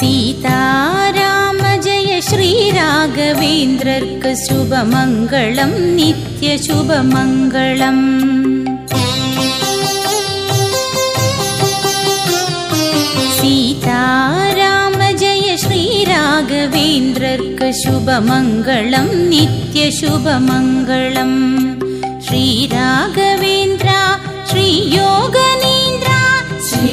सीताराम जय श्रीराघवेन्द्रर्क शुभमङ्गलं नित्यशुभमङ्गलम् सीताराम जय श्रीराघवेन्द्रर्क शुभमङ्गलं नित्यशुभमङ्गलम् श्रीराघवेन्द्रा श्रीयोगनीन्द्रा श्री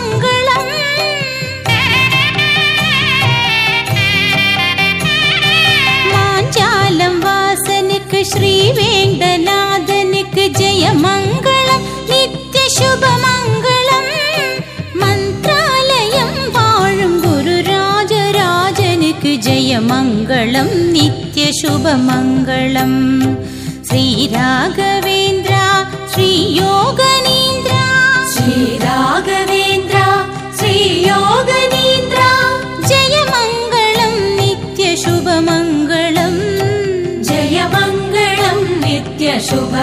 य नित्यशुभमङ्गलम्। श्रीराघवेन्द्र श्रीयोगनीन्द्र। श्रीराघवेन्द्र श्रीयोगनीन्द्र। जय मङ्गलं नित्यशुभ मङ्गलम् जय मङ्गलं नित्यशुभ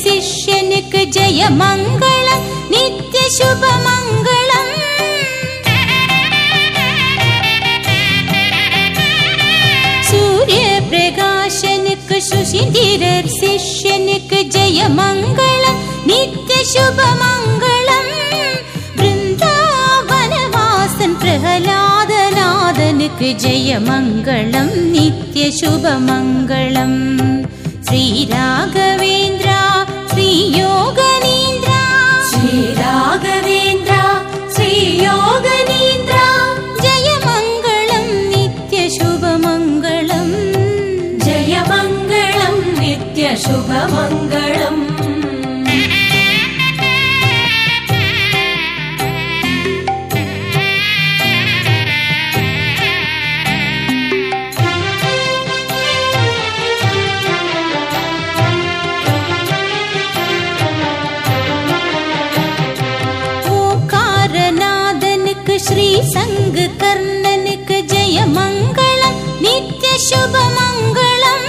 शिष्यनुक जयमङ्गल नित्यशुभमङ्गलम् सूर्यप्रकाशन शिष्यनुक जय मङ्गल नित्यशुभमङ्गलम् वृन्दावनवासन् प्रह्लादनादनु जय मङ्गलं नित्य श्रीराघवेन्द्रा श्रीयोगनीन्द्रा। श्रीराघवेन्द्रा श्रीयोगनीन्द्रा। जय मङ्गलं नित्यशुभमङ्गलम् जय मङ्गलं नित्यशुभमङ्गलम् श्री संग कर्णनक जय मङ्गलम् नित्य शुभ मङ्गलम्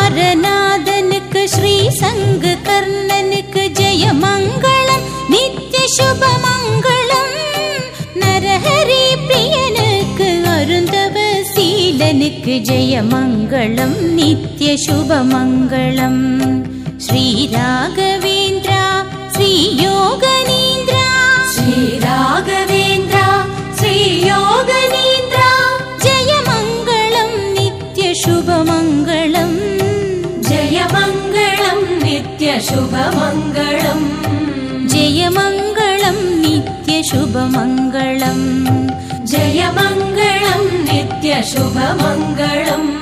ओकारनादनक श्री ओकारना कर्णनक जय मङ्गलम् नित्य शुभ मङ्गलम् नरहरि प्रियनक अरुन्दव सीलनक जय मङ्गलम् नित्य शुभ मङ्गलम् श्रीराग श्रीयोगनीन्द्रा श्रीराघवेन्द्र श्रीयोगनीन्द्रा जय मङ्गलम् नित्यशुभमङ्गलम्। जय मङ्गलम् नित्यशुभमङ्गलम्। जय मङ्गलम् नित्यशुभमङ्गलम्। जय मङ्गलम् नित्यशुभमङ्गलम्।